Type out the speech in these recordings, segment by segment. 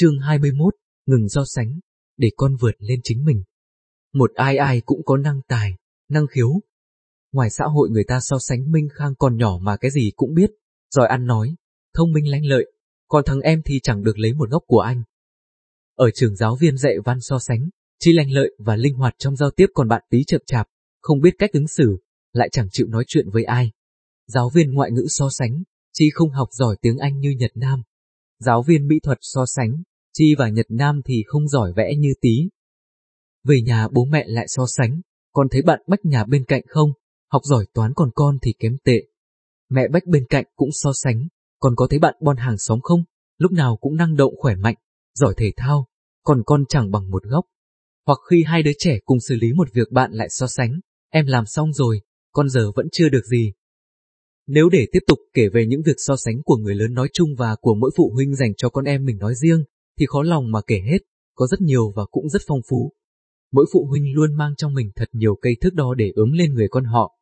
Chương 21, ngừng so sánh, để con vượt lên chính mình. Một ai ai cũng có năng tài, năng khiếu. Ngoài xã hội người ta so sánh Minh Khang còn nhỏ mà cái gì cũng biết, giỏi ăn nói, thông minh lanh lợi, còn thằng em thì chẳng được lấy một góc của anh. Ở trường giáo viên dạy văn so sánh, chi lanh lợi và linh hoạt trong giao tiếp còn bạn tí chậm chạp, không biết cách ứng xử, lại chẳng chịu nói chuyện với ai. Giáo viên ngoại ngữ so sánh, chi không học giỏi tiếng Anh như Nhật Nam. Giáo viên mỹ thuật so sánh, chi và Nhật Nam thì không giỏi vẽ như tí. Về nhà bố mẹ lại so sánh, con thấy bạn bách nhà bên cạnh không, học giỏi toán còn con thì kém tệ. Mẹ bách bên cạnh cũng so sánh, còn có thấy bạn bon hàng xóm không, lúc nào cũng năng động khỏe mạnh, giỏi thể thao, còn con chẳng bằng một góc. Hoặc khi hai đứa trẻ cùng xử lý một việc bạn lại so sánh, em làm xong rồi, con giờ vẫn chưa được gì. Nếu để tiếp tục kể về những việc so sánh của người lớn nói chung và của mỗi phụ huynh dành cho con em mình nói riêng, thì khó lòng mà kể hết, có rất nhiều và cũng rất phong phú. Mỗi phụ huynh luôn mang trong mình thật nhiều cây thước đo để ướm lên người con họ.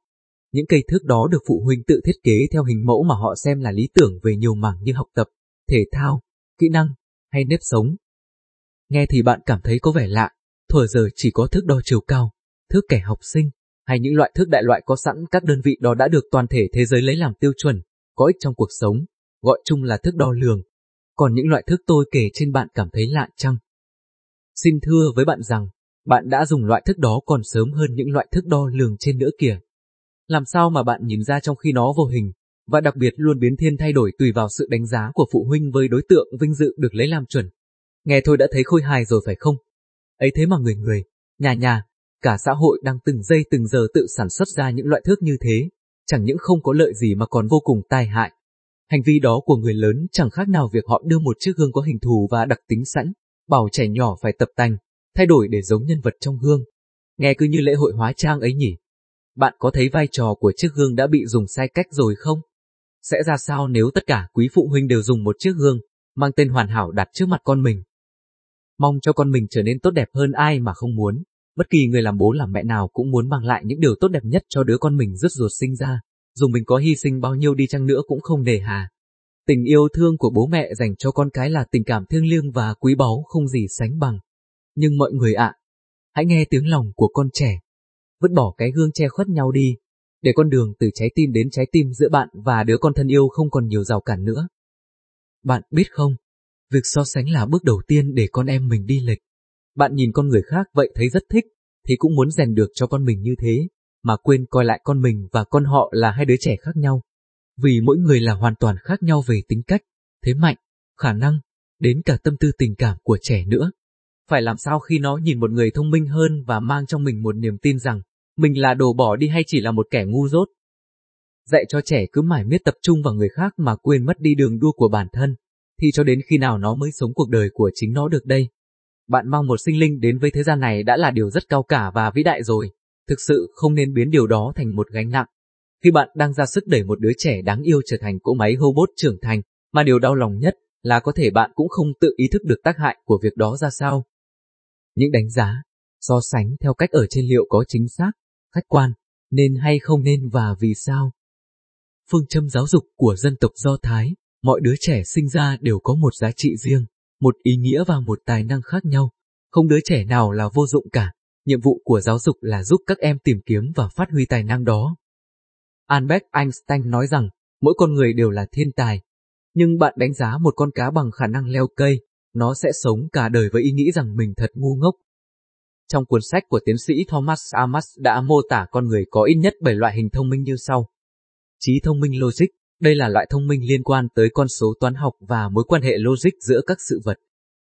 Những cây thước đó được phụ huynh tự thiết kế theo hình mẫu mà họ xem là lý tưởng về nhiều mảng như học tập, thể thao, kỹ năng hay nếp sống. Nghe thì bạn cảm thấy có vẻ lạ, thuở giờ chỉ có thước đo chiều cao, thước kẻ học sinh, hay những loại thước đại loại có sẵn các đơn vị đó đã được toàn thể thế giới lấy làm tiêu chuẩn, có ích trong cuộc sống, gọi chung là thước đo lường. Còn những loại thước tôi kể trên bạn cảm thấy lạ chăng? Xin thưa với bạn rằng, bạn đã dùng loại thước đó còn sớm hơn những loại thước đo lường trên nữa kìa. Làm sao mà bạn nhìn ra trong khi nó vô hình, và đặc biệt luôn biến thiên thay đổi tùy vào sự đánh giá của phụ huynh với đối tượng vinh dự được lấy làm chuẩn. Nghe thôi đã thấy khôi hài rồi phải không? ấy thế mà người người, nhà nhà, cả xã hội đang từng giây từng giờ tự sản xuất ra những loại thước như thế, chẳng những không có lợi gì mà còn vô cùng tai hại. Hành vi đó của người lớn chẳng khác nào việc họ đưa một chiếc gương có hình thù và đặc tính sẵn, bảo trẻ nhỏ phải tập tành, thay đổi để giống nhân vật trong gương. Nghe cứ như lễ hội hóa trang ấy nhỉ. Bạn có thấy vai trò của chiếc gương đã bị dùng sai cách rồi không? Sẽ ra sao nếu tất cả quý phụ huynh đều dùng một chiếc gương, mang tên hoàn hảo đặt trước mặt con mình? Mong cho con mình trở nên tốt đẹp hơn ai mà không muốn. Bất kỳ người làm bố làm mẹ nào cũng muốn mang lại những điều tốt đẹp nhất cho đứa con mình rứt ruột sinh ra, dù mình có hy sinh bao nhiêu đi chăng nữa cũng không nề hà. Tình yêu thương của bố mẹ dành cho con cái là tình cảm thiêng liêng và quý báu không gì sánh bằng. Nhưng mọi người ạ, hãy nghe tiếng lòng của con trẻ. Vứt bỏ cái gương che khuất nhau đi, để con đường từ trái tim đến trái tim giữa bạn và đứa con thân yêu không còn nhiều rào cản nữa. Bạn biết không, việc so sánh là bước đầu tiên để con em mình đi lệch. Bạn nhìn con người khác vậy thấy rất thích, thì cũng muốn rèn được cho con mình như thế, mà quên coi lại con mình và con họ là hai đứa trẻ khác nhau. Vì mỗi người là hoàn toàn khác nhau về tính cách, thế mạnh, khả năng, đến cả tâm tư tình cảm của trẻ nữa. Phải làm sao khi nó nhìn một người thông minh hơn và mang trong mình một niềm tin rằng mình là đồ bỏ đi hay chỉ là một kẻ ngu dốt. Dạy cho trẻ cứ mãi miết tập trung vào người khác mà quên mất đi đường đua của bản thân, thì cho đến khi nào nó mới sống cuộc đời của chính nó được đây. Bạn mang một sinh linh đến với thế gian này đã là điều rất cao cả và vĩ đại rồi, thực sự không nên biến điều đó thành một gánh nặng. Khi bạn đang ra sức đẩy một đứa trẻ đáng yêu trở thành cỗ máy robot trưởng thành, mà điều đau lòng nhất là có thể bạn cũng không tự ý thức được tác hại của việc đó ra sao. Những đánh giá, so sánh theo cách ở trên liệu có chính xác, khách quan, nên hay không nên và vì sao. Phương châm giáo dục của dân tộc Do Thái, mọi đứa trẻ sinh ra đều có một giá trị riêng, một ý nghĩa và một tài năng khác nhau. Không đứa trẻ nào là vô dụng cả, nhiệm vụ của giáo dục là giúp các em tìm kiếm và phát huy tài năng đó. Albert Einstein nói rằng, mỗi con người đều là thiên tài. Nhưng bạn đánh giá một con cá bằng khả năng leo cây, nó sẽ sống cả đời với ý nghĩ rằng mình thật ngu ngốc. Trong cuốn sách của tiến sĩ Thomas Amas đã mô tả con người có ít nhất 7 loại hình thông minh như sau. Trí thông minh logic, đây là loại thông minh liên quan tới con số toán học và mối quan hệ logic giữa các sự vật.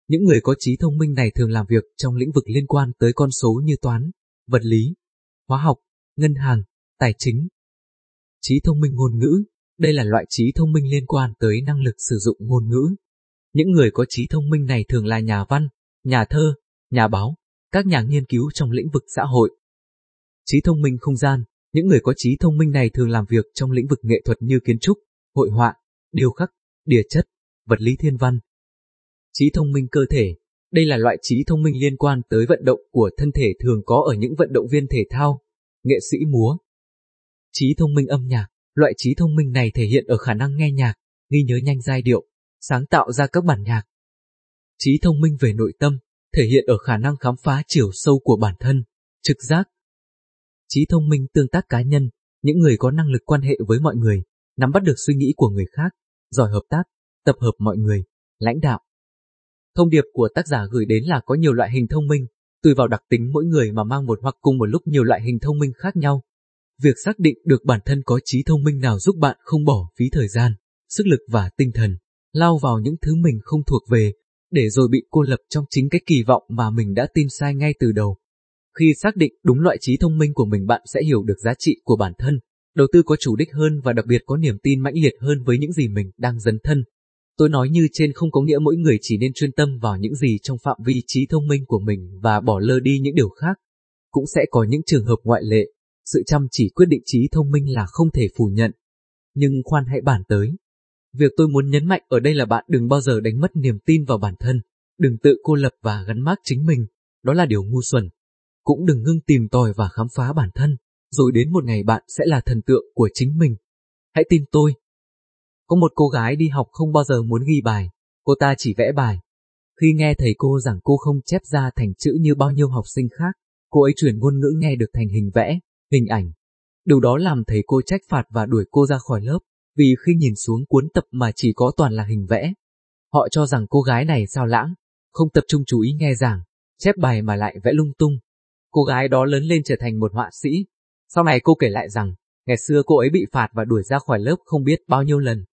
Những người có trí thông minh này thường làm việc trong lĩnh vực liên quan tới con số như toán, vật lý, hóa học, ngân hàng, tài chính. Trí thông minh ngôn ngữ, đây là loại trí thông minh liên quan tới năng lực sử dụng ngôn ngữ. Những người có trí thông minh này thường là nhà văn, nhà thơ, nhà báo, các nhà nghiên cứu trong lĩnh vực xã hội. Trí thông minh không gian, những người có trí thông minh này thường làm việc trong lĩnh vực nghệ thuật như kiến trúc, hội họa, điêu khắc, địa chất, vật lý thiên văn. Trí thông minh cơ thể, đây là loại trí thông minh liên quan tới vận động của thân thể thường có ở những vận động viên thể thao, nghệ sĩ múa. Trí thông minh âm nhạc, loại trí thông minh này thể hiện ở khả năng nghe nhạc, ghi nhớ nhanh giai điệu, sáng tạo ra các bản nhạc. Trí thông minh về nội tâm, thể hiện ở khả năng khám phá chiều sâu của bản thân, trực giác. Trí thông minh tương tác cá nhân, những người có năng lực quan hệ với mọi người, nắm bắt được suy nghĩ của người khác, giỏi hợp tác, tập hợp mọi người, lãnh đạo. Thông điệp của tác giả gửi đến là có nhiều loại hình thông minh, tùy vào đặc tính mỗi người mà mang một hoặc cùng một lúc nhiều loại hình thông minh khác nhau. Việc xác định được bản thân có trí thông minh nào giúp bạn không bỏ phí thời gian, sức lực và tinh thần, lao vào những thứ mình không thuộc về, để rồi bị cô lập trong chính cái kỳ vọng mà mình đã tin sai ngay từ đầu. Khi xác định đúng loại trí thông minh của mình bạn sẽ hiểu được giá trị của bản thân, đầu tư có chủ đích hơn và đặc biệt có niềm tin mãnh liệt hơn với những gì mình đang dấn thân. Tôi nói như trên không có nghĩa mỗi người chỉ nên chuyên tâm vào những gì trong phạm vi trí thông minh của mình và bỏ lơ đi những điều khác. Cũng sẽ có những trường hợp ngoại lệ, sự chăm chỉ quyết định trí thông minh là không thể phủ nhận. Nhưng khoan hãy bàn tới. Việc tôi muốn nhấn mạnh ở đây là bạn đừng bao giờ đánh mất niềm tin vào bản thân, đừng tự cô lập và gắn mác chính mình, đó là điều ngu xuẩn. Cũng đừng ngưng tìm tòi và khám phá bản thân, rồi đến một ngày bạn sẽ là thần tượng của chính mình. Hãy tin tôi. Có một cô gái đi học không bao giờ muốn ghi bài, cô ta chỉ vẽ bài. Khi nghe thầy cô rằng cô không chép ra thành chữ như bao nhiêu học sinh khác, cô ấy chuyển ngôn ngữ nghe được thành hình vẽ, hình ảnh. Điều đó làm thầy cô trách phạt và đuổi cô ra khỏi lớp, vì khi nhìn xuống cuốn tập mà chỉ có toàn là hình vẽ. Họ cho rằng cô gái này sao lãng, không tập trung chú ý nghe giảng, chép bài mà lại vẽ lung tung. Cô gái đó lớn lên trở thành một họa sĩ, sau này cô kể lại rằng, ngày xưa cô ấy bị phạt và đuổi ra khỏi lớp không biết bao nhiêu lần.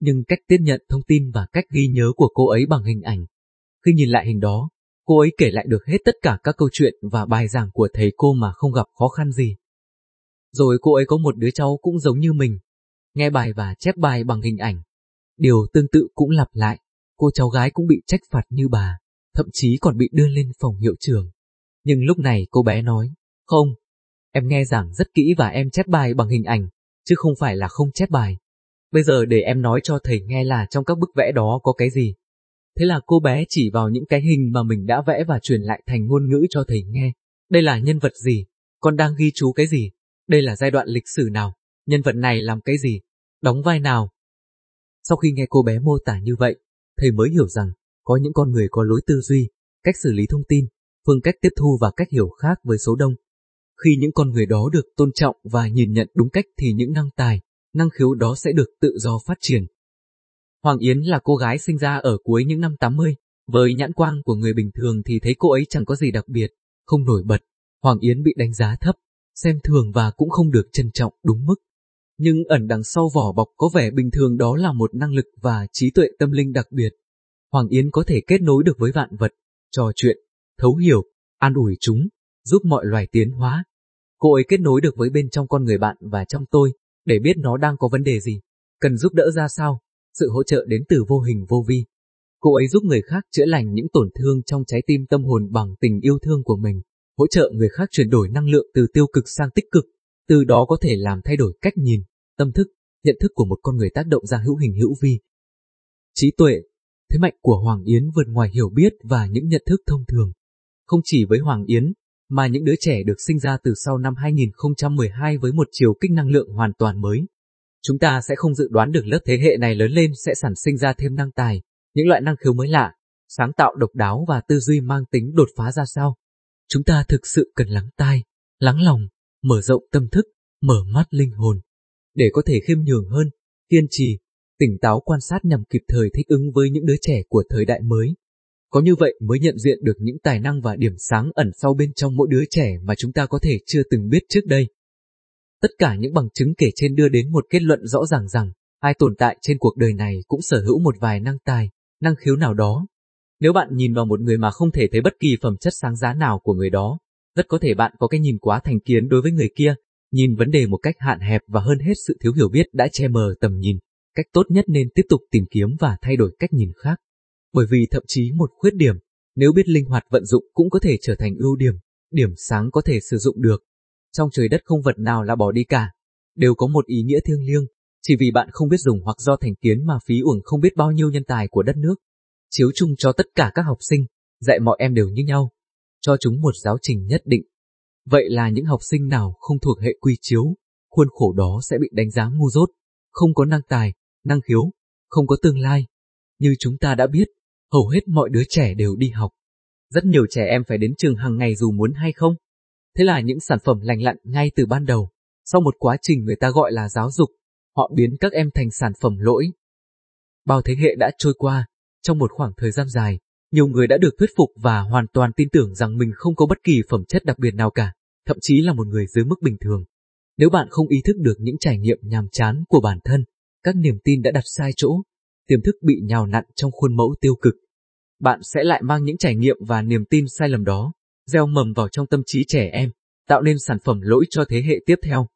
Nhưng cách tiếp nhận thông tin và cách ghi nhớ của cô ấy bằng hình ảnh. Khi nhìn lại hình đó, cô ấy kể lại được hết tất cả các câu chuyện và bài giảng của thầy cô mà không gặp khó khăn gì. Rồi cô ấy có một đứa cháu cũng giống như mình, nghe bài và chép bài bằng hình ảnh. Điều tương tự cũng lặp lại, cô cháu gái cũng bị trách phạt như bà, thậm chí còn bị đưa lên phòng hiệu trường. Nhưng lúc này cô bé nói, không, Em nghe giảng rất kỹ và em chép bài bằng hình ảnh, chứ không phải là không chép bài. Bây giờ để em nói cho thầy nghe là trong các bức vẽ đó có cái gì. Thế là cô bé chỉ vào những cái hình mà mình đã vẽ và truyền lại thành ngôn ngữ cho thầy nghe. Đây là nhân vật gì? Con đang ghi chú cái gì? Đây là giai đoạn lịch sử nào? Nhân vật này làm cái gì? Đóng vai nào? Sau khi nghe cô bé mô tả như vậy, thầy mới hiểu rằng có những con người có lối tư duy, cách xử lý thông tin, phương cách tiếp thu và cách hiểu khác với số đông. Khi những con người đó được tôn trọng và nhìn nhận đúng cách thì những năng tài, năng khiếu đó sẽ được tự do phát triển. Hoàng Yến là cô gái sinh ra ở cuối những năm 80, với nhãn quang của người bình thường thì thấy cô ấy chẳng có gì đặc biệt, không nổi bật. Hoàng Yến bị đánh giá thấp, xem thường và cũng không được trân trọng đúng mức. Nhưng ẩn đằng sau vỏ bọc có vẻ bình thường đó là một năng lực và trí tuệ tâm linh đặc biệt. Hoàng Yến có thể kết nối được với vạn vật, trò chuyện, thấu hiểu, an ủi chúng, giúp mọi loài tiến hóa, Cô ấy kết nối được với bên trong con người bạn và trong tôi, để biết nó đang có vấn đề gì, cần giúp đỡ ra sao, sự hỗ trợ đến từ vô hình vô vi. Cô ấy giúp người khác chữa lành những tổn thương trong trái tim tâm hồn bằng tình yêu thương của mình, hỗ trợ người khác chuyển đổi năng lượng từ tiêu cực sang tích cực, từ đó có thể làm thay đổi cách nhìn, tâm thức, nhận thức của một con người tác động ra hữu hình hữu vi. Trí tuệ, thế mạnh của Hoàng Yến vượt ngoài hiểu biết và những nhận thức thông thường. Không chỉ với Hoàng Yến, mà những đứa trẻ được sinh ra từ sau năm 2012 với một chiều kích năng lượng hoàn toàn mới. Chúng ta sẽ không dự đoán được lớp thế hệ này lớn lên sẽ sản sinh ra thêm năng tài, những loại năng khiếu mới lạ, sáng tạo độc đáo và tư duy mang tính đột phá ra sao. Chúng ta thực sự cần lắng tai, lắng lòng, mở rộng tâm thức, mở mắt linh hồn, để có thể khiêm nhường hơn, kiên trì, tỉnh táo quan sát nhằm kịp thời thích ứng với những đứa trẻ của thời đại mới. Có như vậy mới nhận diện được những tài năng và điểm sáng ẩn sau bên trong mỗi đứa trẻ mà chúng ta có thể chưa từng biết trước đây. Tất cả những bằng chứng kể trên đưa đến một kết luận rõ ràng rằng, ai tồn tại trên cuộc đời này cũng sở hữu một vài năng tài, năng khiếu nào đó. Nếu bạn nhìn vào một người mà không thể thấy bất kỳ phẩm chất sáng giá nào của người đó, rất có thể bạn có cái nhìn quá thành kiến đối với người kia, nhìn vấn đề một cách hạn hẹp và hơn hết sự thiếu hiểu biết đã che mờ tầm nhìn. Cách tốt nhất nên tiếp tục tìm kiếm và thay đổi cách nhìn khác bởi vì thậm chí một khuyết điểm, nếu biết linh hoạt vận dụng cũng có thể trở thành ưu điểm, điểm sáng có thể sử dụng được. Trong trời đất không vật nào là bỏ đi cả, đều có một ý nghĩa thiêng liêng, chỉ vì bạn không biết dùng hoặc do thành kiến mà phí uổng không biết bao nhiêu nhân tài của đất nước. Chiếu chung cho tất cả các học sinh, dạy mọi em đều như nhau, cho chúng một giáo trình nhất định. Vậy là những học sinh nào không thuộc hệ quy chiếu, khuôn khổ đó sẽ bị đánh giá ngu dốt, không có năng tài, năng khiếu, không có tương lai. Như chúng ta đã biết, hầu hết mọi đứa trẻ đều đi học. Rất nhiều trẻ em phải đến trường hàng ngày dù muốn hay không. Thế là những sản phẩm lành lặn ngay từ ban đầu, sau một quá trình người ta gọi là giáo dục, họ biến các em thành sản phẩm lỗi. Bao thế hệ đã trôi qua, trong một khoảng thời gian dài, nhiều người đã được thuyết phục và hoàn toàn tin tưởng rằng mình không có bất kỳ phẩm chất đặc biệt nào cả, thậm chí là một người dưới mức bình thường. Nếu bạn không ý thức được những trải nghiệm nhàm chán của bản thân, các niềm tin đã đặt sai chỗ, tiềm thức bị nhào nặn trong khuôn mẫu tiêu cực, bạn sẽ lại mang những trải nghiệm và niềm tin sai lầm đó, gieo mầm vào trong tâm trí trẻ em, tạo nên sản phẩm lỗi cho thế hệ tiếp theo.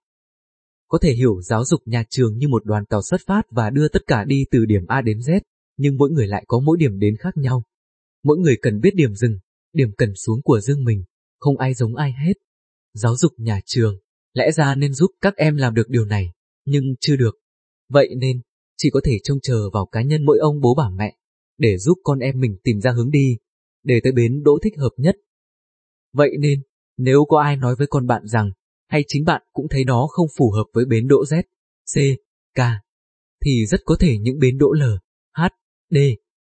Có thể hiểu giáo dục nhà trường như một đoàn tàu xuất phát và đưa tất cả đi từ điểm A đến Z, nhưng mỗi người lại có mỗi điểm đến khác nhau. Mỗi người cần biết điểm dừng, điểm cần xuống của riêng mình, không ai giống ai hết. Giáo dục nhà trường, lẽ ra nên giúp các em làm được điều này, nhưng chưa được. Vậy nên, chỉ có thể trông chờ vào cá nhân mỗi ông bố bà mẹ, để giúp con em mình tìm ra hướng đi, để tới bến đỗ thích hợp nhất. Vậy nên, nếu có ai nói với con bạn rằng, hay chính bạn cũng thấy nó không phù hợp với bến đỗ Z, C, K, thì rất có thể những bến đỗ L, H, D,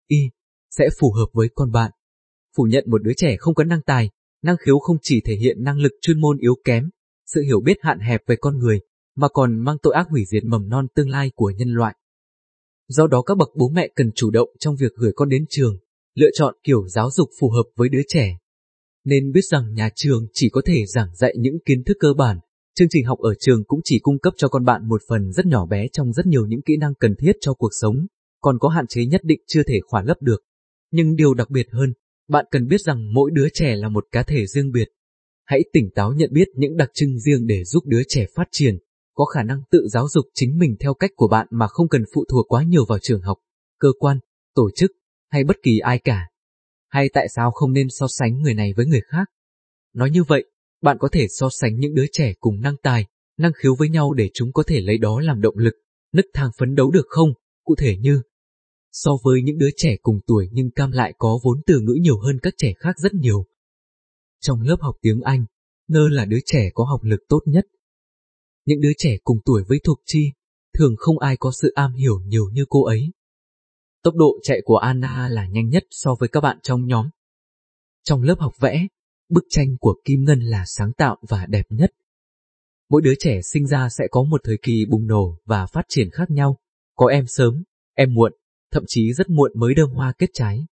Y sẽ phù hợp với con bạn. Phủ nhận một đứa trẻ không có năng tài, năng khiếu không chỉ thể hiện năng lực chuyên môn yếu kém, sự hiểu biết hạn hẹp về con người, mà còn mang tội ác hủy diệt mầm non tương lai của nhân loại. Do đó các bậc bố mẹ cần chủ động trong việc gửi con đến trường, lựa chọn kiểu giáo dục phù hợp với đứa trẻ. Nên biết rằng nhà trường chỉ có thể giảng dạy những kiến thức cơ bản, chương trình học ở trường cũng chỉ cung cấp cho con bạn một phần rất nhỏ bé trong rất nhiều những kỹ năng cần thiết cho cuộc sống, còn có hạn chế nhất định chưa thể khỏa lấp được. Nhưng điều đặc biệt hơn, bạn cần biết rằng mỗi đứa trẻ là một cá thể riêng biệt. Hãy tỉnh táo nhận biết những đặc trưng riêng để giúp đứa trẻ phát triển, có khả năng tự giáo dục chính mình theo cách của bạn mà không cần phụ thuộc quá nhiều vào trường học, cơ quan, tổ chức, hay bất kỳ ai cả. Hay tại sao không nên so sánh người này với người khác? Nói như vậy, bạn có thể so sánh những đứa trẻ cùng năng tài, năng khiếu với nhau để chúng có thể lấy đó làm động lực, nức thang phấn đấu được không? Cụ thể như, so với những đứa trẻ cùng tuổi nhưng Cam lại có vốn từ ngữ nhiều hơn các trẻ khác rất nhiều. Trong lớp học tiếng Anh, Nơ là đứa trẻ có học lực tốt nhất, những đứa trẻ cùng tuổi với Thục Chi, thường không ai có sự am hiểu nhiều như cô ấy. Tốc độ chạy của Anna là nhanh nhất so với các bạn trong nhóm. Trong lớp học vẽ, bức tranh của Kim Ngân là sáng tạo và đẹp nhất. Mỗi đứa trẻ sinh ra sẽ có một thời kỳ bùng nổ và phát triển khác nhau, có em sớm, em muộn, thậm chí rất muộn mới đơm hoa kết trái.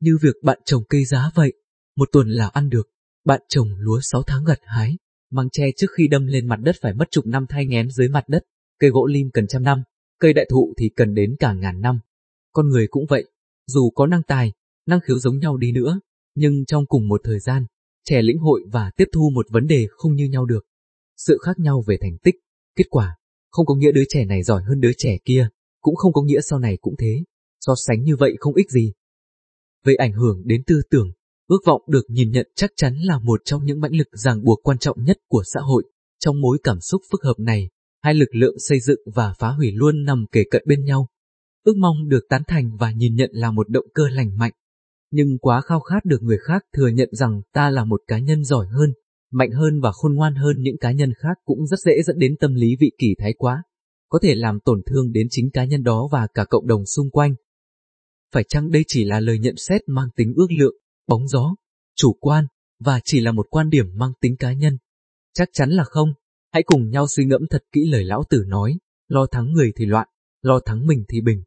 Như việc bạn trồng cây giá vậy, một tuần là ăn được, bạn trồng lúa 6 tháng gặt hái, Măng tre trước khi đâm lên mặt đất phải mất chục năm thay ngén dưới mặt đất, cây gỗ lim cần trăm năm, cây đại thụ thì cần đến cả ngàn năm. Con người cũng vậy, dù có năng tài, năng khiếu giống nhau đi nữa, nhưng trong cùng một thời gian, trẻ lĩnh hội và tiếp thu một vấn đề không như nhau được. Sự khác nhau về thành tích, kết quả, không có nghĩa đứa trẻ này giỏi hơn đứa trẻ kia, cũng không có nghĩa sau này cũng thế, so sánh như vậy không ích gì. Về ảnh hưởng đến tư tưởng, Ước vọng được nhìn nhận chắc chắn là một trong những mãnh lực ràng buộc quan trọng nhất của xã hội. Trong mối cảm xúc phức hợp này, hai lực lượng xây dựng và phá hủy luôn nằm kề cận bên nhau. Ước mong được tán thành và nhìn nhận là một động cơ lành mạnh. Nhưng quá khao khát được người khác thừa nhận rằng ta là một cá nhân giỏi hơn, mạnh hơn và khôn ngoan hơn những cá nhân khác cũng rất dễ dẫn đến tâm lý vị kỷ thái quá, có thể làm tổn thương đến chính cá nhân đó và cả cộng đồng xung quanh. Phải chăng đây chỉ là lời nhận xét mang tính ước lượng, bóng gió, chủ quan, và chỉ là một quan điểm mang tính cá nhân. Chắc chắn là không, hãy cùng nhau suy ngẫm thật kỹ lời lão tử nói, lo thắng người thì loạn, lo thắng mình thì bình.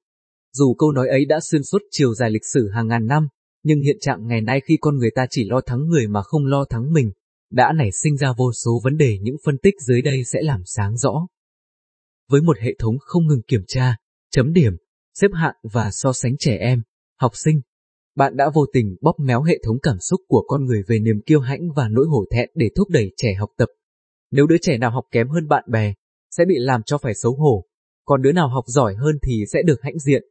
Dù câu nói ấy đã xuyên suốt chiều dài lịch sử hàng ngàn năm, nhưng hiện trạng ngày nay khi con người ta chỉ lo thắng người mà không lo thắng mình, đã nảy sinh ra vô số vấn đề những phân tích dưới đây sẽ làm sáng rõ. Với một hệ thống không ngừng kiểm tra, chấm điểm, xếp hạng và so sánh trẻ em, học sinh, bạn đã vô tình bóp méo hệ thống cảm xúc của con người về niềm kiêu hãnh và nỗi hổ thẹn để thúc đẩy trẻ học tập. Nếu đứa trẻ nào học kém hơn bạn bè, sẽ bị làm cho phải xấu hổ, còn đứa nào học giỏi hơn thì sẽ được hãnh diện.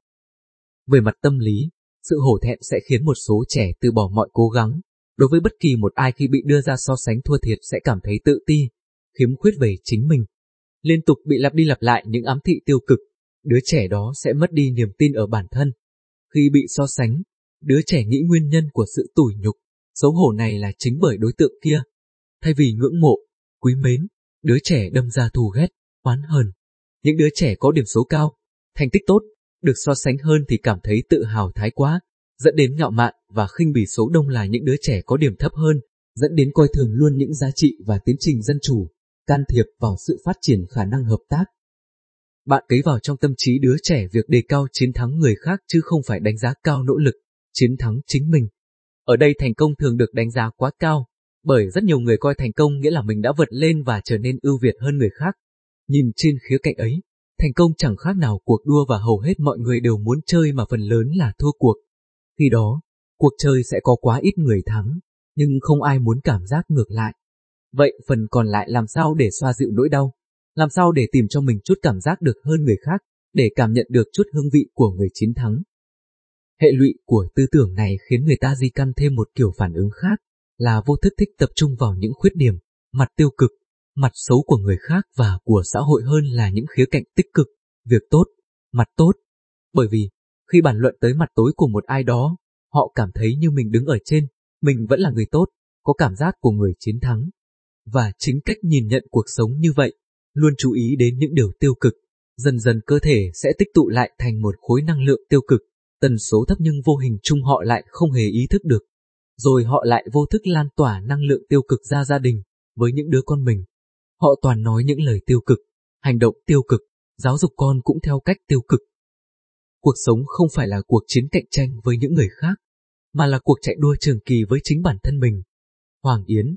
Về mặt tâm lý, sự hổ thẹn sẽ khiến một số trẻ từ bỏ mọi cố gắng. Đối với bất kỳ một ai khi bị đưa ra so sánh thua thiệt sẽ cảm thấy tự ti, khiếm khuyết về chính mình. Liên tục bị lặp đi lặp lại những ám thị tiêu cực, đứa trẻ đó sẽ mất đi niềm tin ở bản thân. Khi bị so sánh, Đứa trẻ nghĩ nguyên nhân của sự tủi nhục, xấu hổ này là chính bởi đối tượng kia. Thay vì ngưỡng mộ, quý mến, đứa trẻ đâm ra thù ghét, oán hờn. Những đứa trẻ có điểm số cao, thành tích tốt, được so sánh hơn thì cảm thấy tự hào thái quá, dẫn đến ngạo mạn và khinh bỉ số đông là những đứa trẻ có điểm thấp hơn, dẫn đến coi thường luôn những giá trị và tiến trình dân chủ, can thiệp vào sự phát triển khả năng hợp tác. Bạn cấy vào trong tâm trí đứa trẻ việc đề cao chiến thắng người khác chứ không phải đánh giá cao nỗ lực, chiến thắng chính mình. Ở đây thành công thường được đánh giá quá cao, bởi rất nhiều người coi thành công nghĩa là mình đã vượt lên và trở nên ưu việt hơn người khác. Nhìn trên khía cạnh ấy, thành công chẳng khác nào cuộc đua và hầu hết mọi người đều muốn chơi mà phần lớn là thua cuộc. Khi đó, cuộc chơi sẽ có quá ít người thắng, nhưng không ai muốn cảm giác ngược lại. Vậy phần còn lại làm sao để xoa dịu nỗi đau? Làm sao để tìm cho mình chút cảm giác được hơn người khác, để cảm nhận được chút hương vị của người chiến thắng? Hệ lụy của tư tưởng này khiến người ta di căn thêm một kiểu phản ứng khác, là vô thức thích tập trung vào những khuyết điểm, mặt tiêu cực, mặt xấu của người khác và của xã hội hơn là những khía cạnh tích cực, việc tốt, mặt tốt. Bởi vì, khi bàn luận tới mặt tối của một ai đó, họ cảm thấy như mình đứng ở trên, mình vẫn là người tốt, có cảm giác của người chiến thắng. Và chính cách nhìn nhận cuộc sống như vậy, luôn chú ý đến những điều tiêu cực, dần dần cơ thể sẽ tích tụ lại thành một khối năng lượng tiêu cực, tần số thấp nhưng vô hình chung họ lại không hề ý thức được. Rồi họ lại vô thức lan tỏa năng lượng tiêu cực ra gia đình, với những đứa con mình. Họ toàn nói những lời tiêu cực, hành động tiêu cực, giáo dục con cũng theo cách tiêu cực. Cuộc sống không phải là cuộc chiến cạnh tranh với những người khác, mà là cuộc chạy đua trường kỳ với chính bản thân mình. Hoàng Yến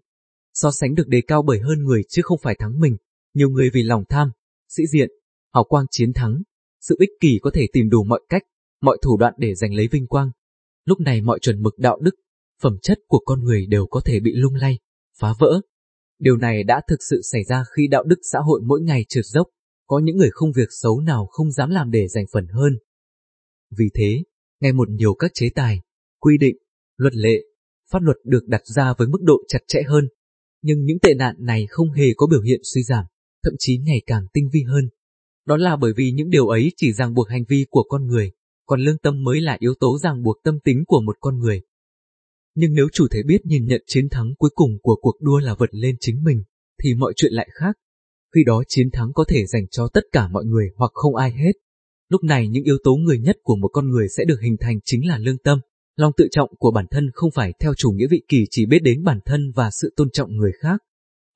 So sánh được đề cao bởi hơn người chứ không phải thắng mình, nhiều người vì lòng tham, sĩ diện, hào quang chiến thắng, sự ích kỷ có thể tìm đủ mọi cách, mọi thủ đoạn để giành lấy vinh quang. Lúc này mọi chuẩn mực đạo đức, phẩm chất của con người đều có thể bị lung lay, phá vỡ. Điều này đã thực sự xảy ra khi đạo đức xã hội mỗi ngày trượt dốc, có những người không việc xấu nào không dám làm để giành phần hơn. Vì thế, ngày một nhiều các chế tài, quy định, luật lệ, pháp luật được đặt ra với mức độ chặt chẽ hơn. Nhưng những tệ nạn này không hề có biểu hiện suy giảm, thậm chí ngày càng tinh vi hơn. Đó là bởi vì những điều ấy chỉ ràng buộc hành vi của con người, còn lương tâm mới là yếu tố ràng buộc tâm tính của một con người. Nhưng nếu chủ thể biết nhìn nhận chiến thắng cuối cùng của cuộc đua là vượt lên chính mình, thì mọi chuyện lại khác. Khi đó chiến thắng có thể dành cho tất cả mọi người hoặc không ai hết. Lúc này những yếu tố người nhất của một con người sẽ được hình thành chính là lương tâm. Lòng tự trọng của bản thân không phải theo chủ nghĩa vị kỳ chỉ biết đến bản thân và sự tôn trọng người khác.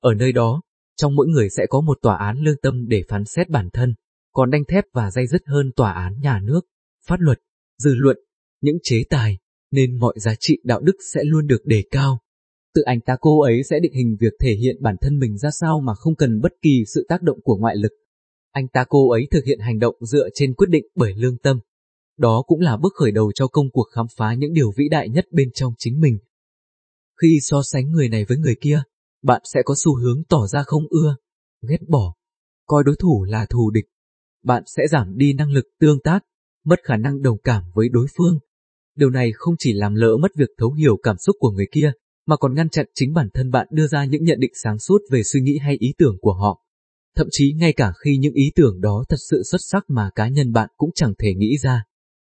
Ở nơi đó, trong mỗi người sẽ có một tòa án lương tâm để phán xét bản thân, còn đanh thép và dây dứt hơn tòa án nhà nước, pháp luật, dư luận, những chế tài, nên mọi giá trị đạo đức sẽ luôn được đề cao. Tự anh ta cô ấy sẽ định hình việc thể hiện bản thân mình ra sao mà không cần bất kỳ sự tác động của ngoại lực. Anh ta cô ấy thực hiện hành động dựa trên quyết định bởi lương tâm. Đó cũng là bước khởi đầu cho công cuộc khám phá những điều vĩ đại nhất bên trong chính mình. Khi so sánh người này với người kia, bạn sẽ có xu hướng tỏ ra không ưa, ghét bỏ, coi đối thủ là thù địch. Bạn sẽ giảm đi năng lực tương tác, mất khả năng đồng cảm với đối phương. Điều này không chỉ làm lỡ mất việc thấu hiểu cảm xúc của người kia, mà còn ngăn chặn chính bản thân bạn đưa ra những nhận định sáng suốt về suy nghĩ hay ý tưởng của họ. Thậm chí ngay cả khi những ý tưởng đó thật sự xuất sắc mà cá nhân bạn cũng chẳng thể nghĩ ra.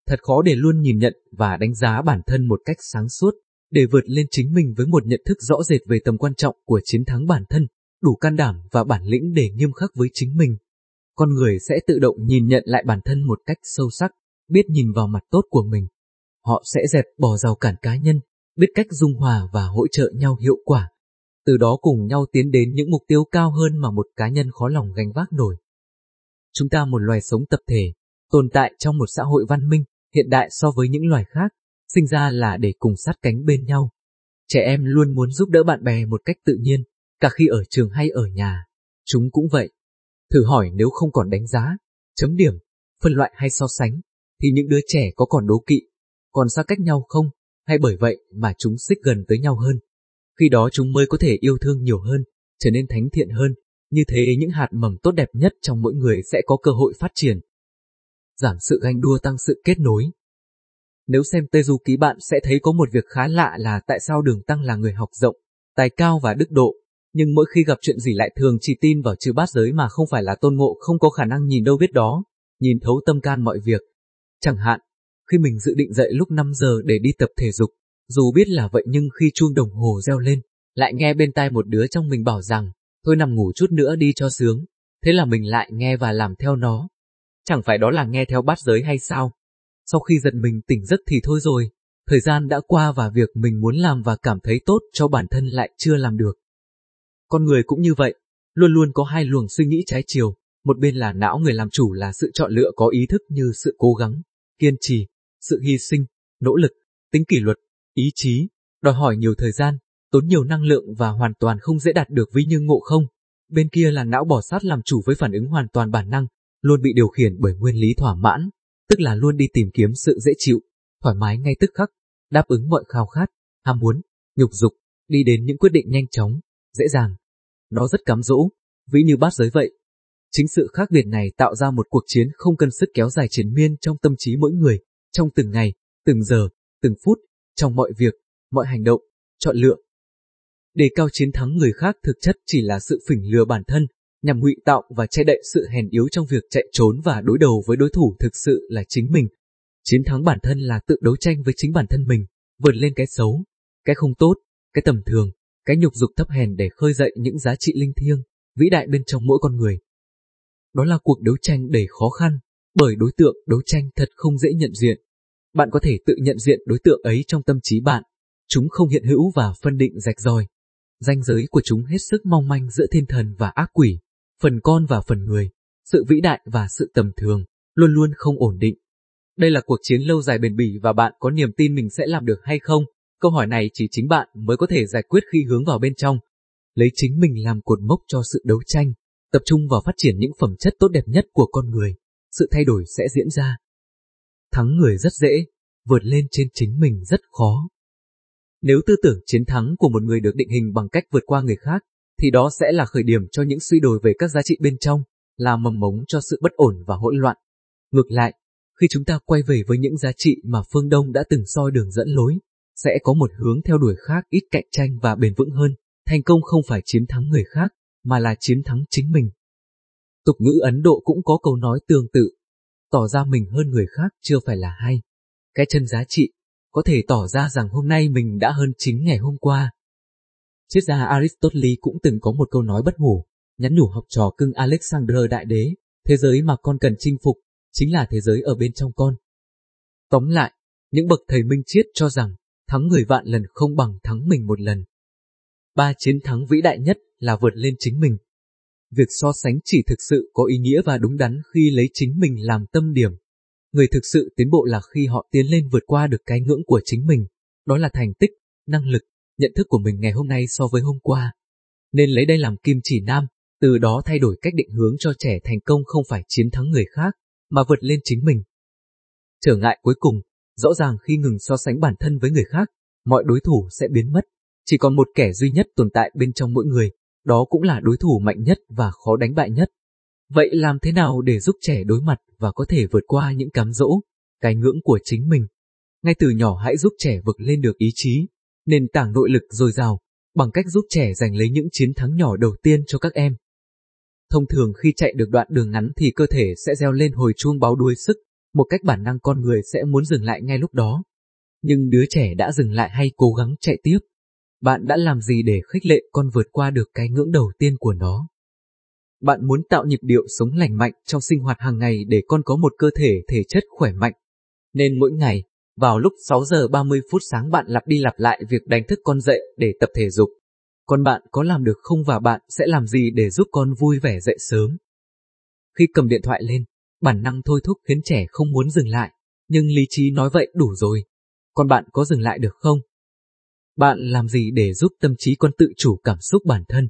Thật khó để luôn nhìn nhận và đánh giá bản thân một cách sáng suốt, để vượt lên chính mình với một nhận thức rõ rệt về tầm quan trọng của chiến thắng bản thân, đủ can đảm và bản lĩnh để nghiêm khắc với chính mình. Con người sẽ tự động nhìn nhận lại bản thân một cách sâu sắc, biết nhìn vào mặt tốt của mình. Họ sẽ dẹp bỏ rào cản cá nhân, biết cách dung hòa và hỗ trợ nhau hiệu quả. Từ đó cùng nhau tiến đến những mục tiêu cao hơn mà một cá nhân khó lòng gánh vác nổi. Chúng ta một loài sống tập thể, tồn tại trong một xã hội văn minh, hiện đại so với những loài khác, sinh ra là để cùng sát cánh bên nhau. Trẻ em luôn muốn giúp đỡ bạn bè một cách tự nhiên, cả khi ở trường hay ở nhà. Chúng cũng vậy. Thử hỏi nếu không còn đánh giá, chấm điểm, phân loại hay so sánh, thì những đứa trẻ có còn đố kỵ, còn xa cách nhau không, hay bởi vậy mà chúng xích gần tới nhau hơn. Khi đó chúng mới có thể yêu thương nhiều hơn, trở nên thánh thiện hơn, như thế những hạt mầm tốt đẹp nhất trong mỗi người sẽ có cơ hội phát triển. Giảm sự ganh đua tăng sự kết nối, nếu xem Tê Du Ký bạn sẽ thấy có một việc khá lạ là tại sao Đường Tăng là người học rộng, tài cao và đức độ, nhưng mỗi khi gặp chuyện gì lại thường chỉ tin vào chư bát giới mà không phải là tôn ngộ không có khả năng nhìn đâu biết đó, nhìn thấu tâm can mọi việc. Chẳng hạn, khi mình dự định dậy lúc 5 giờ để đi tập thể dục, dù biết là vậy nhưng khi chuông đồng hồ reo lên, lại nghe bên tai một đứa trong mình bảo rằng, thôi nằm ngủ chút nữa đi cho sướng, thế là mình lại nghe và làm theo nó. Chẳng phải đó là nghe theo bát giới hay sao? Sau khi giật mình tỉnh giấc thì thôi rồi, Thời gian đã qua và việc mình muốn làm và cảm thấy tốt cho bản thân lại chưa làm được. Con người cũng như vậy, luôn luôn có hai luồng suy nghĩ trái chiều, một bên là não người làm chủ là sự chọn lựa có ý thức như sự cố gắng, kiên trì, sự hy sinh, nỗ lực, tính kỷ luật, ý chí, đòi hỏi nhiều thời gian, tốn nhiều năng lượng và hoàn toàn không dễ đạt được ví như ngộ không. Bên kia là não bỏ sát làm chủ với phản ứng hoàn toàn bản năng, luôn bị điều khiển bởi nguyên lý thỏa mãn, tức là luôn đi tìm kiếm sự dễ chịu, thoải mái ngay tức khắc, đáp ứng mọi khao khát, ham muốn, nhục dục, đi đến những quyết định nhanh chóng, dễ dàng. Nó rất cám dỗ, ví như bát giới vậy. Chính sự khác biệt này tạo ra một cuộc chiến không cân sức kéo dài chiến miên trong tâm trí mỗi người, trong từng ngày, từng giờ, từng phút, trong mọi việc, mọi hành động, chọn lựa. Đề cao chiến thắng người khác thực chất chỉ là sự phỉnh lừa bản thân, nhằm ngụy tạo và che đậy sự hèn yếu trong việc chạy trốn và đối đầu với đối thủ thực sự là chính mình. Chiến thắng bản thân là tự đấu tranh với chính bản thân mình, vượt lên cái xấu, cái không tốt, cái tầm thường, cái nhục dục thấp hèn để khơi dậy những giá trị linh thiêng, vĩ đại bên trong mỗi con người. Đó là cuộc đấu tranh đầy khó khăn, bởi đối tượng đấu tranh thật không dễ nhận diện. Bạn có thể tự nhận diện đối tượng ấy trong tâm trí bạn, chúng không hiện hữu và phân định rạch ròi. Danh giới của chúng hết sức mong manh giữa thiên thần và ác quỷ, phần con và phần người, sự vĩ đại và sự tầm thường, luôn luôn không ổn định. Đây là cuộc chiến lâu dài bền bỉ và bạn có niềm tin mình sẽ làm được hay không? Câu hỏi này chỉ chính bạn mới có thể giải quyết khi hướng vào bên trong. Lấy chính mình làm cột mốc cho sự đấu tranh, tập trung vào phát triển những phẩm chất tốt đẹp nhất của con người, sự thay đổi sẽ diễn ra. Thắng người rất dễ, vượt lên trên chính mình rất khó. Nếu tư tưởng chiến thắng của một người được định hình bằng cách vượt qua người khác, thì đó sẽ là khởi điểm cho những suy đồi về các giá trị bên trong, là mầm mống cho sự bất ổn và hỗn loạn. Ngược lại, khi chúng ta quay về với những giá trị mà phương Đông đã từng soi đường dẫn lối, sẽ có một hướng theo đuổi khác ít cạnh tranh và bền vững hơn. Thành công không phải chiến thắng người khác, mà là chiến thắng chính mình. Tục ngữ Ấn Độ cũng có câu nói tương tự, tỏ ra mình hơn người khác chưa phải là hay. Cái chân giá trị, có thể tỏ ra rằng hôm nay mình đã hơn chính ngày hôm qua. Triết gia Aristotle cũng từng có một câu nói bất hủ, nhắn nhủ học trò cưng Alexander Đại Đế, thế giới mà con cần chinh phục, chính là thế giới ở bên trong con. Tóm lại, những bậc thầy minh triết cho rằng, thắng người vạn lần không bằng thắng mình một lần. Ba chiến thắng vĩ đại nhất là vượt lên chính mình. Việc so sánh chỉ thực sự có ý nghĩa và đúng đắn khi lấy chính mình làm tâm điểm. Người thực sự tiến bộ là khi họ tiến lên vượt qua được cái ngưỡng của chính mình, đó là thành tích, năng lực, nhận thức của mình ngày hôm nay so với hôm qua. Nên lấy đây làm kim chỉ nam, từ đó thay đổi cách định hướng cho trẻ thành công không phải chiến thắng người khác, mà vượt lên chính mình. Trở ngại cuối cùng, rõ ràng khi ngừng so sánh bản thân với người khác, mọi đối thủ sẽ biến mất. Chỉ còn một kẻ duy nhất tồn tại bên trong mỗi người, đó cũng là đối thủ mạnh nhất và khó đánh bại nhất. Vậy làm thế nào để giúp trẻ đối mặt và có thể vượt qua những cám dỗ, cái ngưỡng của chính mình? Ngay từ nhỏ hãy giúp trẻ vực lên được ý chí, nền tảng nội lực dồi dào, bằng cách giúp trẻ giành lấy những chiến thắng nhỏ đầu tiên cho các em. Thông thường khi chạy được đoạn đường ngắn thì cơ thể sẽ reo lên hồi chuông báo đuôi sức, một cách bản năng con người sẽ muốn dừng lại ngay lúc đó. Nhưng đứa trẻ đã dừng lại hay cố gắng chạy tiếp? Bạn đã làm gì để khích lệ con vượt qua được cái ngưỡng đầu tiên của nó? Bạn muốn tạo nhịp điệu sống lành mạnh trong sinh hoạt hàng ngày để con có một cơ thể thể chất khỏe mạnh. Nên mỗi ngày, vào lúc 6 giờ 30 phút sáng bạn lặp đi lặp lại việc đánh thức con dậy để tập thể dục. Còn bạn có làm được không và bạn sẽ làm gì để giúp con vui vẻ dậy sớm? Khi cầm điện thoại lên, bản năng thôi thúc khiến trẻ không muốn dừng lại, nhưng lý trí nói vậy đủ rồi. Còn bạn có dừng lại được không? Bạn làm gì để giúp tâm trí con tự chủ cảm xúc bản thân?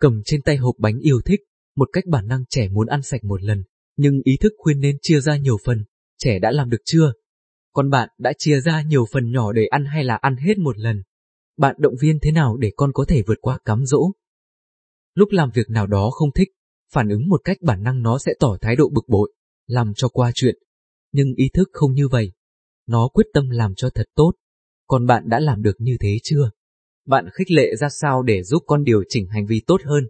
Cầm trên tay hộp bánh yêu thích, một cách bản năng trẻ muốn ăn sạch một lần, nhưng ý thức khuyên nên chia ra nhiều phần, trẻ đã làm được chưa? con bạn đã chia ra nhiều phần nhỏ để ăn hay là ăn hết một lần? Bạn động viên thế nào để con có thể vượt qua cám dỗ? Lúc làm việc nào đó không thích, phản ứng một cách bản năng nó sẽ tỏ thái độ bực bội, làm cho qua chuyện. Nhưng ý thức không như vậy. Nó quyết tâm làm cho thật tốt. Còn bạn đã làm được như thế chưa? Bạn khích lệ ra sao để giúp con điều chỉnh hành vi tốt hơn?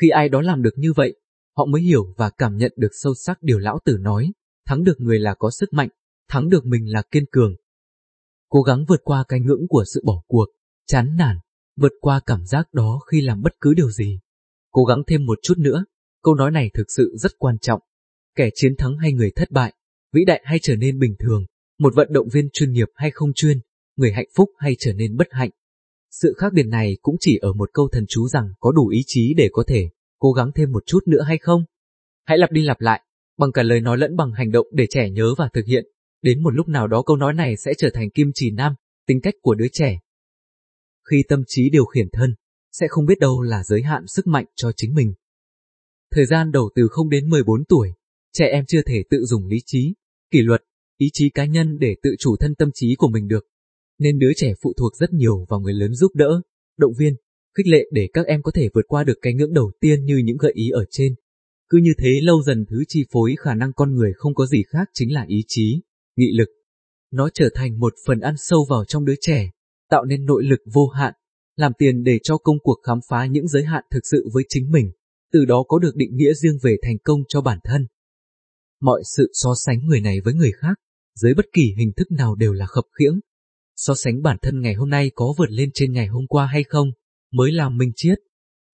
Khi ai đó làm được như vậy, họ mới hiểu và cảm nhận được sâu sắc điều lão tử nói, thắng được người là có sức mạnh, thắng được mình là kiên cường. Cố gắng vượt qua cái ngưỡng của sự bỏ cuộc, chán nản, vượt qua cảm giác đó khi làm bất cứ điều gì. Cố gắng thêm một chút nữa, câu nói này thực sự rất quan trọng. Kẻ chiến thắng hay người thất bại, vĩ đại hay trở nên bình thường, một vận động viên chuyên nghiệp hay không chuyên, người hạnh phúc hay trở nên bất hạnh. Sự khác biệt này cũng chỉ ở một câu thần chú rằng có đủ ý chí để có thể cố gắng thêm một chút nữa hay không. Hãy lặp đi lặp lại, bằng cả lời nói lẫn bằng hành động để trẻ nhớ và thực hiện. Đến một lúc nào đó câu nói này sẽ trở thành kim chỉ nam, tính cách của đứa trẻ. Khi tâm trí điều khiển thân, sẽ không biết đâu là giới hạn sức mạnh cho chính mình. Thời gian đầu từ 0 đến 14 tuổi, trẻ em chưa thể tự dùng lý trí, kỷ luật, ý chí cá nhân để tự chủ thân tâm trí của mình được. Nên đứa trẻ phụ thuộc rất nhiều vào người lớn giúp đỡ, động viên, khích lệ để các em có thể vượt qua được cái ngưỡng đầu tiên như những gợi ý ở trên. Cứ như thế lâu dần thứ chi phối khả năng con người không có gì khác chính là ý chí, nghị lực. Nó trở thành một phần ăn sâu vào trong đứa trẻ, tạo nên nội lực vô hạn, làm tiền để cho công cuộc khám phá những giới hạn thực sự với chính mình, từ đó có được định nghĩa riêng về thành công cho bản thân. Mọi sự so sánh người này với người khác, dưới bất kỳ hình thức nào đều là khập khiễng. So sánh bản thân ngày hôm nay có vượt lên trên ngày hôm qua hay không, mới làm mình chết.